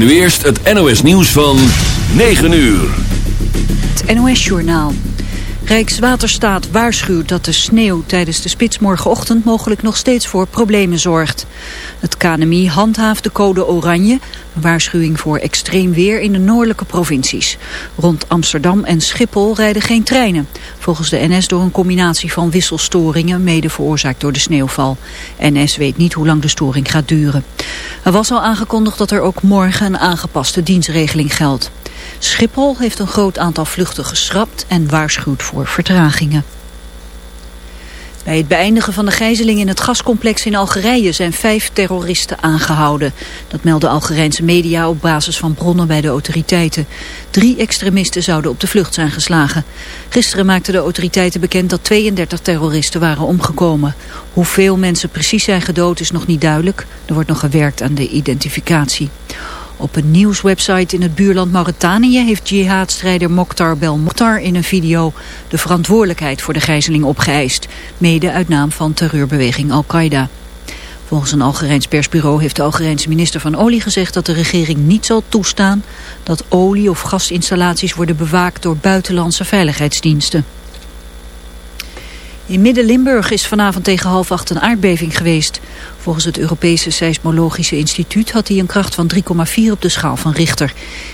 Nu eerst het NOS nieuws van 9 uur. Het NOS Journaal. Rijkswaterstaat waarschuwt dat de sneeuw tijdens de spits morgenochtend mogelijk nog steeds voor problemen zorgt. Het KNMI handhaaft de code oranje, een waarschuwing voor extreem weer in de noordelijke provincies. Rond Amsterdam en Schiphol rijden geen treinen. Volgens de NS door een combinatie van wisselstoringen, mede veroorzaakt door de sneeuwval. NS weet niet hoe lang de storing gaat duren. Er was al aangekondigd dat er ook morgen een aangepaste dienstregeling geldt. Schiphol heeft een groot aantal vluchten geschrapt en waarschuwt voor vertragingen. Bij het beëindigen van de gijzeling in het gascomplex in Algerije zijn vijf terroristen aangehouden. Dat melden Algerijnse media op basis van bronnen bij de autoriteiten. Drie extremisten zouden op de vlucht zijn geslagen. Gisteren maakten de autoriteiten bekend dat 32 terroristen waren omgekomen. Hoeveel mensen precies zijn gedood is nog niet duidelijk. Er wordt nog gewerkt aan de identificatie. Op een nieuwswebsite in het buurland Mauritanië heeft jihadstrijder Mokhtar Bel Mokhtar in een video de verantwoordelijkheid voor de gijzeling opgeëist, mede uit naam van terreurbeweging Al-Qaeda. Volgens een Algerijns persbureau heeft de Algerijnse minister van Olie gezegd dat de regering niet zal toestaan dat olie- of gasinstallaties worden bewaakt door buitenlandse veiligheidsdiensten. In Midden-Limburg is vanavond tegen half acht een aardbeving geweest. Volgens het Europese Seismologische Instituut had hij een kracht van 3,4 op de schaal van Richter.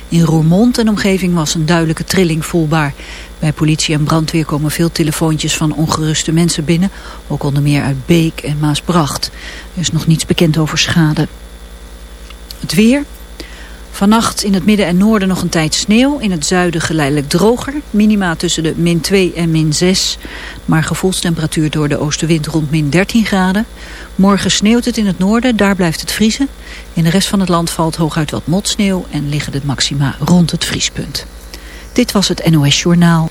In Roermond en omgeving was een duidelijke trilling voelbaar. Bij politie en brandweer komen veel telefoontjes van ongeruste mensen binnen. Ook onder meer uit Beek en Maasbracht. Er is nog niets bekend over schade. Het weer, Vannacht in het midden en noorden nog een tijd sneeuw. In het zuiden geleidelijk droger. Minima tussen de min 2 en min 6. Maar gevoelstemperatuur door de oostenwind rond min 13 graden. Morgen sneeuwt het in het noorden, daar blijft het vriezen. In de rest van het land valt hooguit wat motsneeuw en liggen de maxima rond het vriespunt. Dit was het NOS Journaal.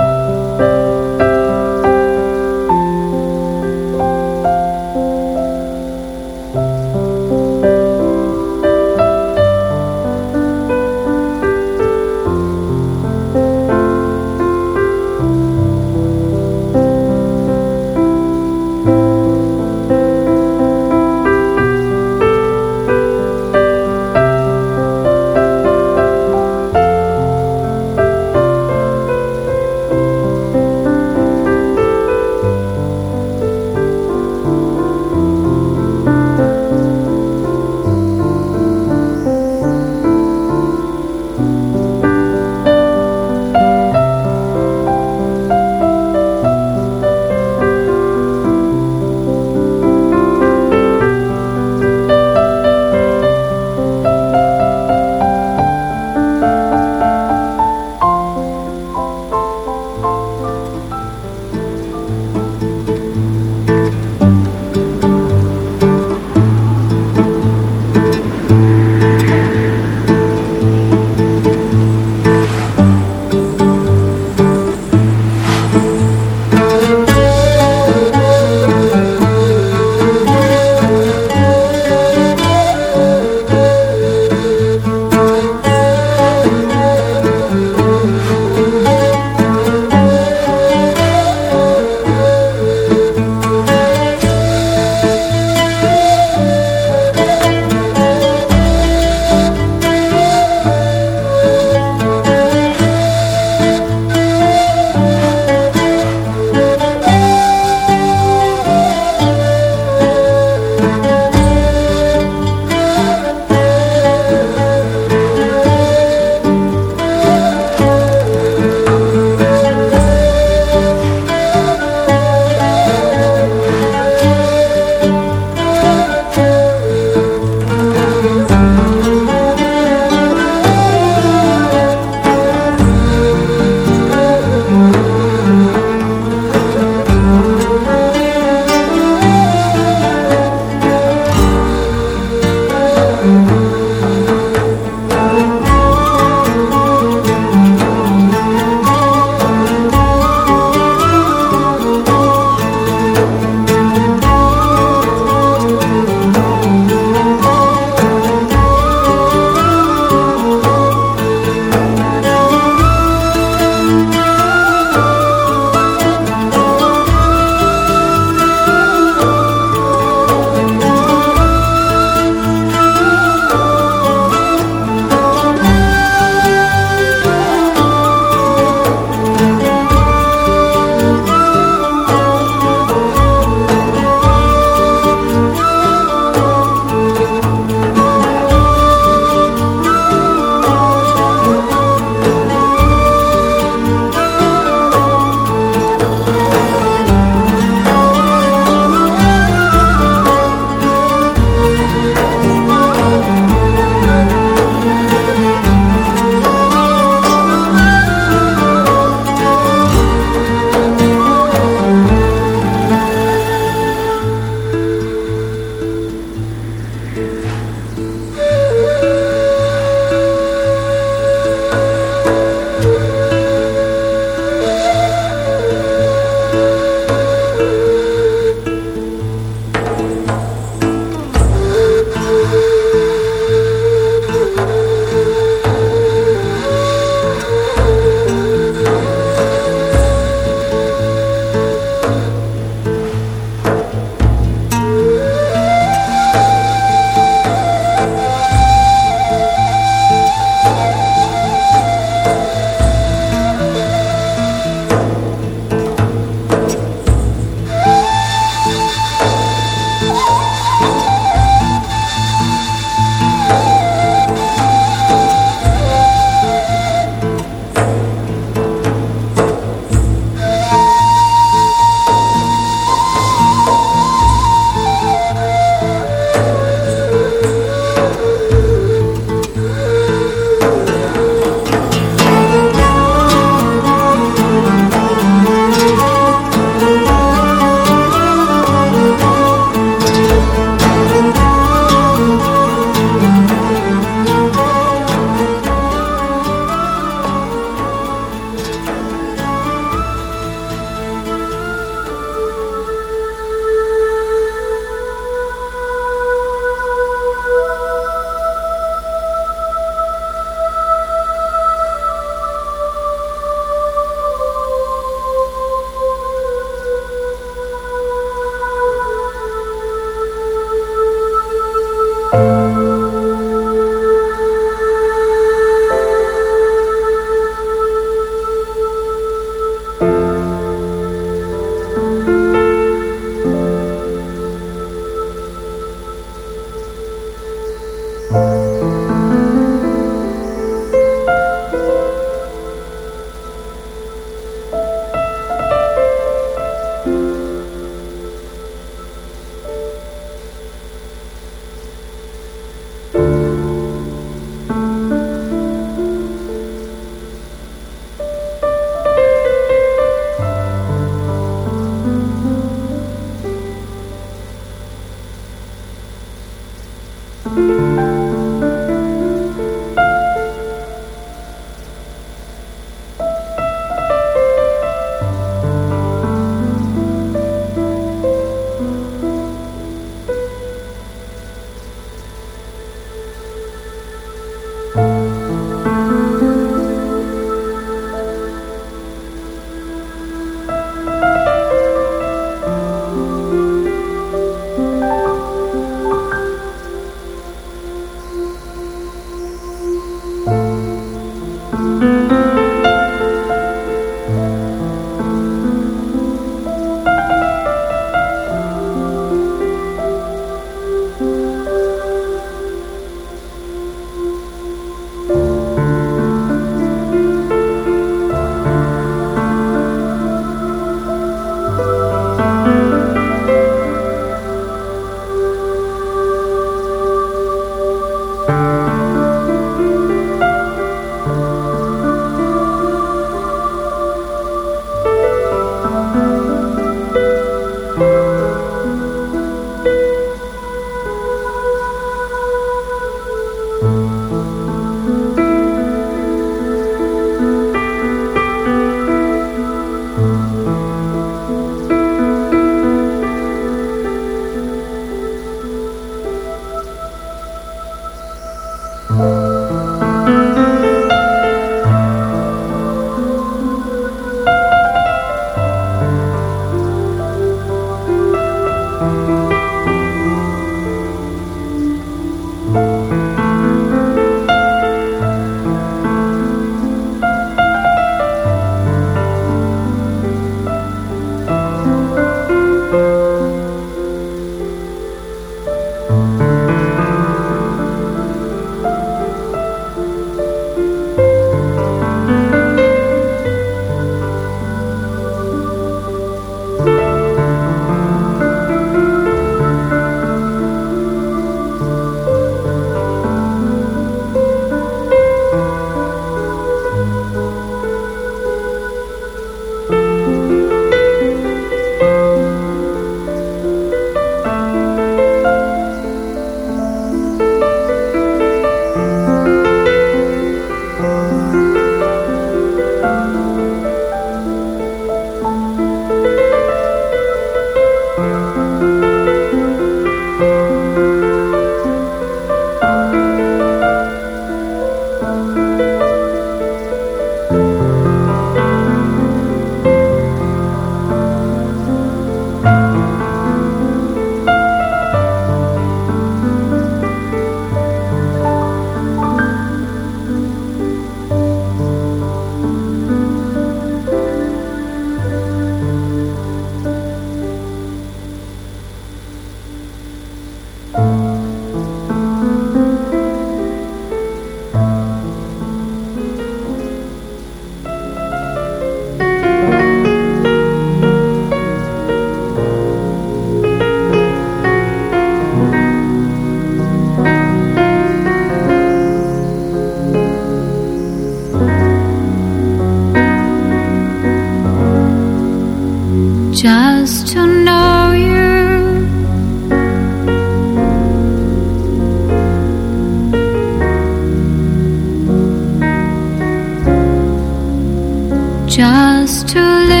just to live.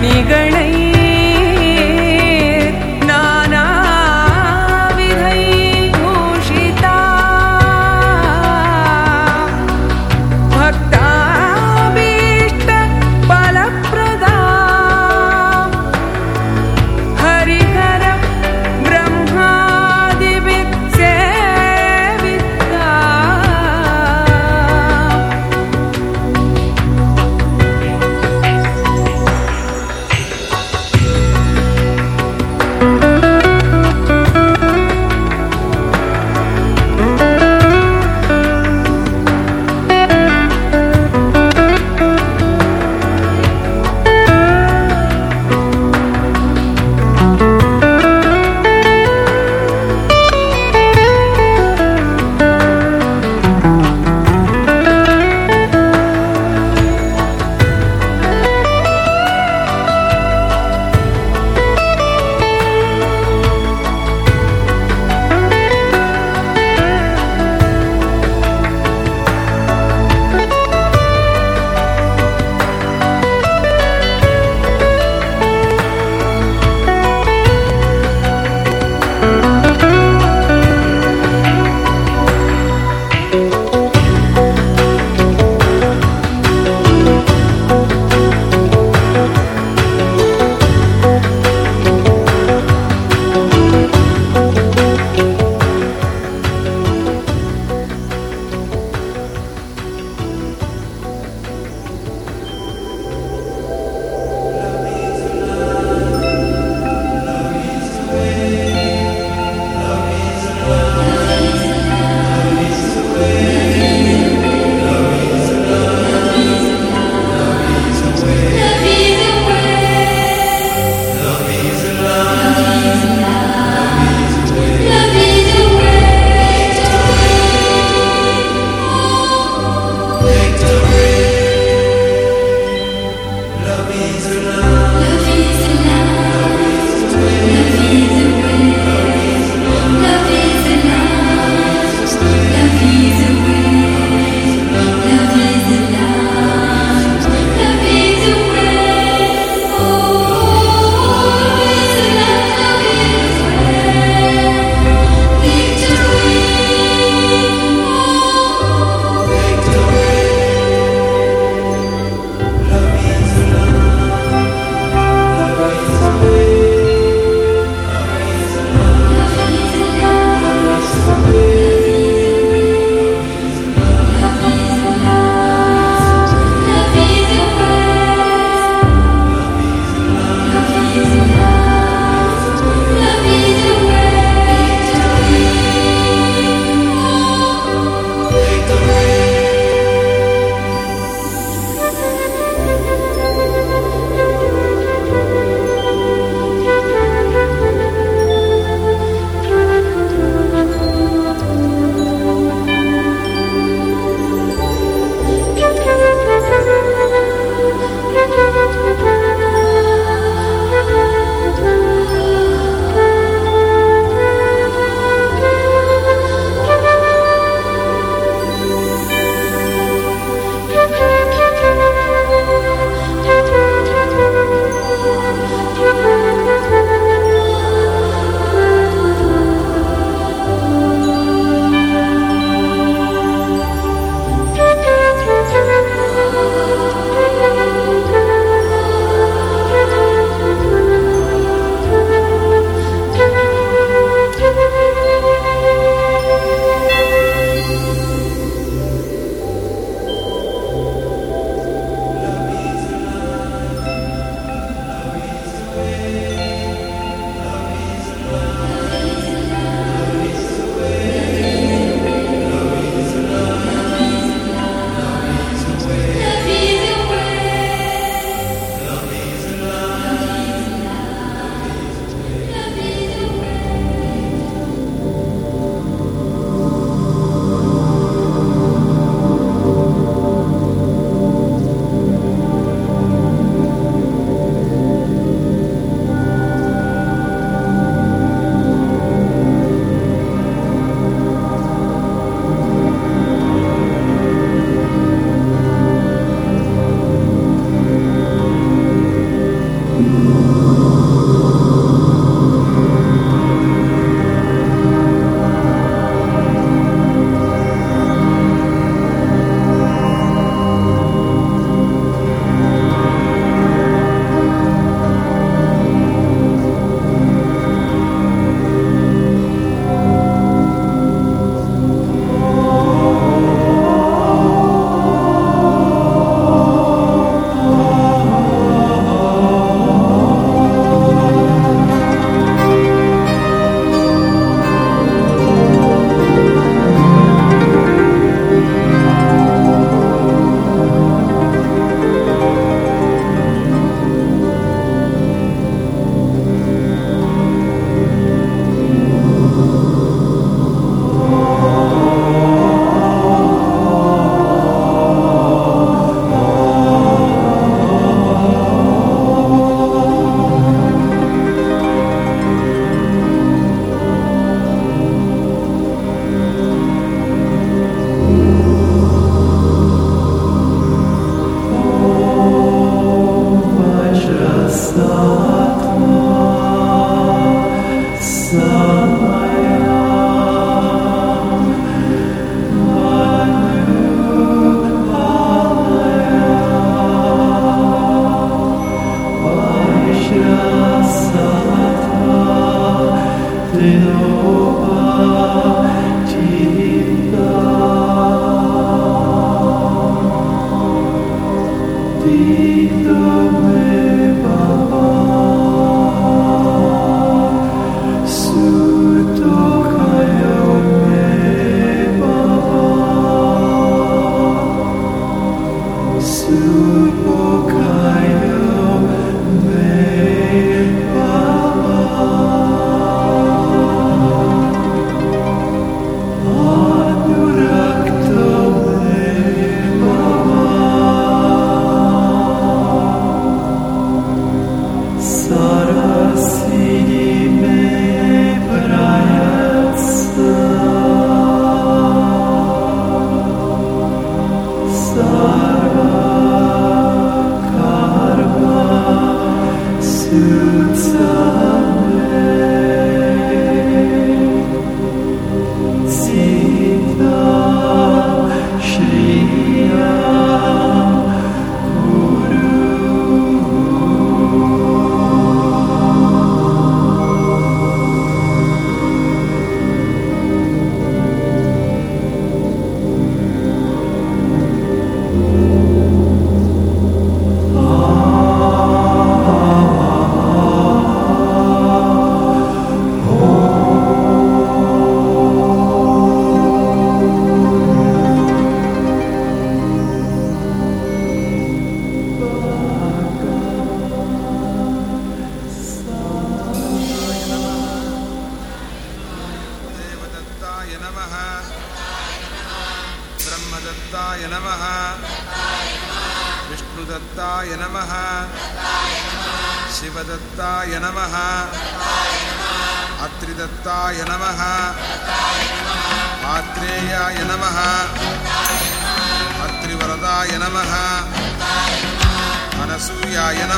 你跟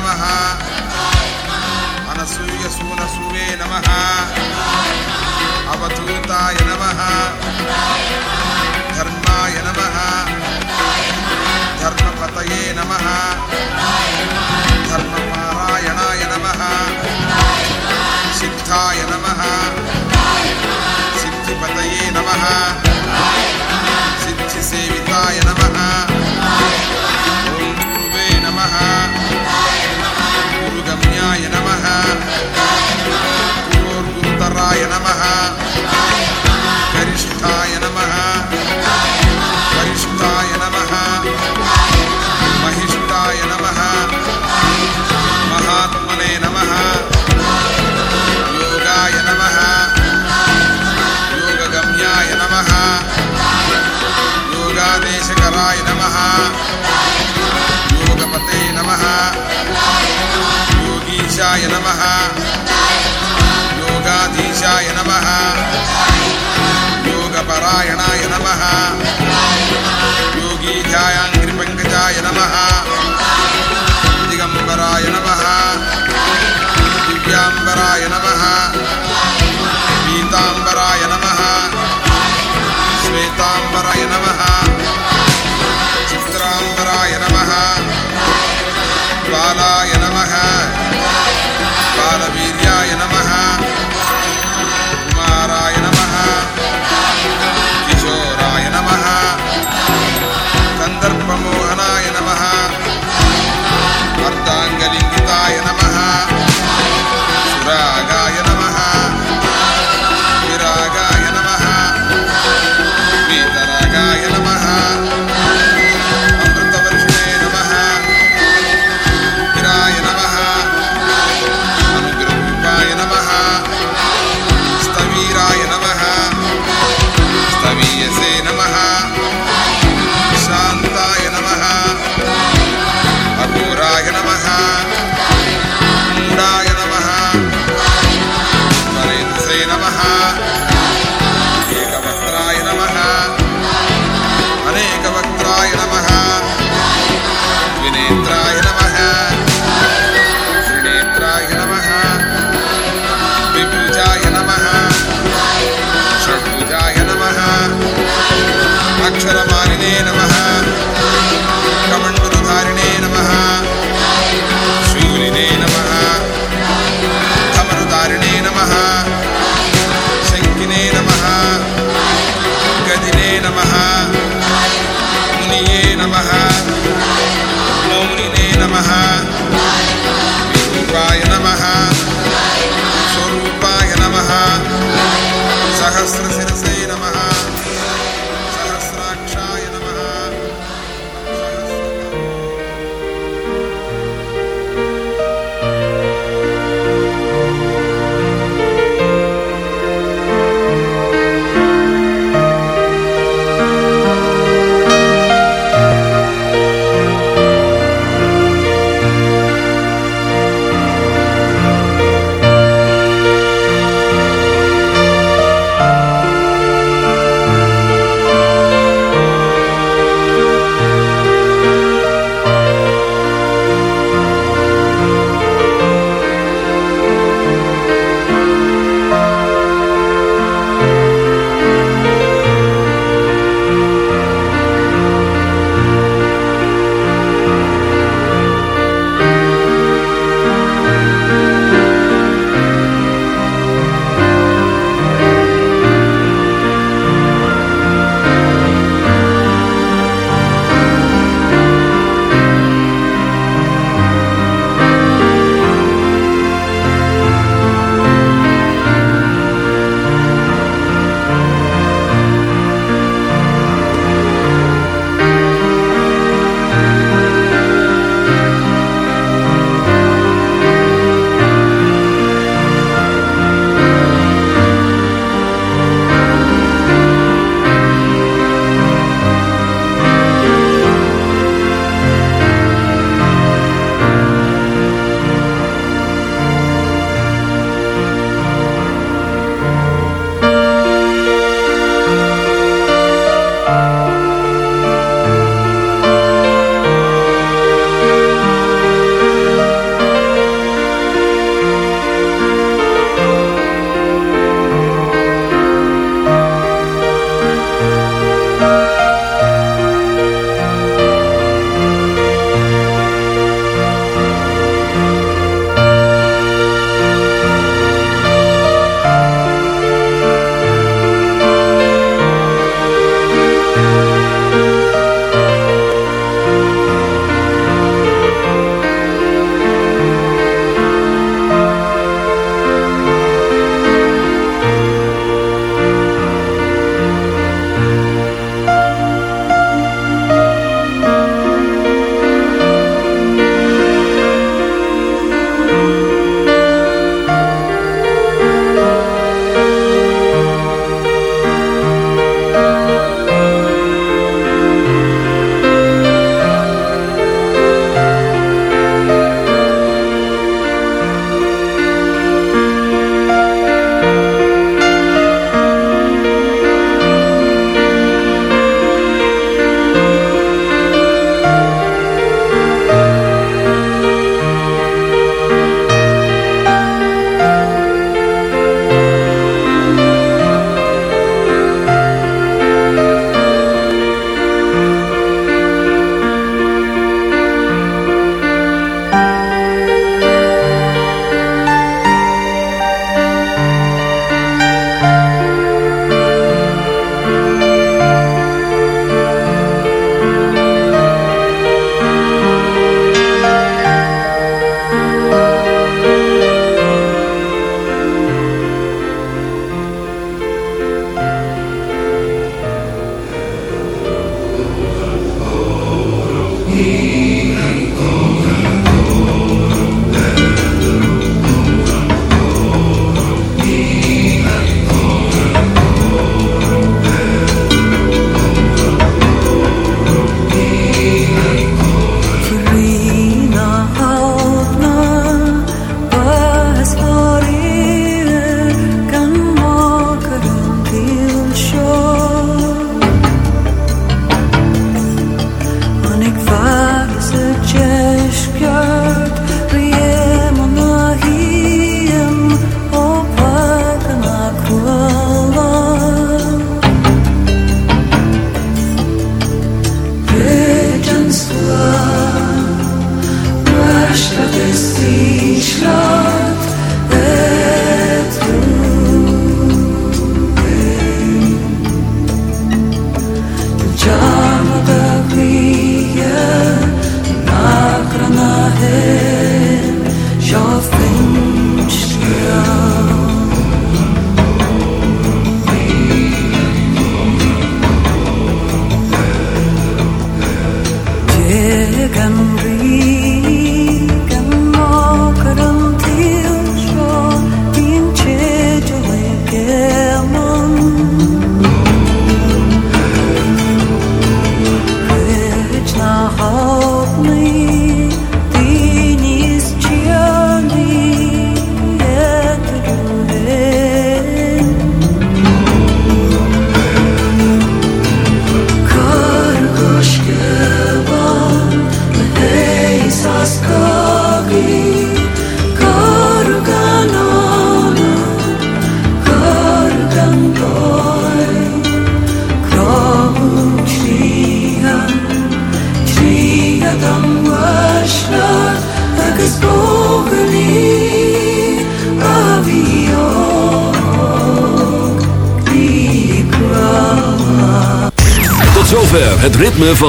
नमः। अनसूयसूनसूवे नमः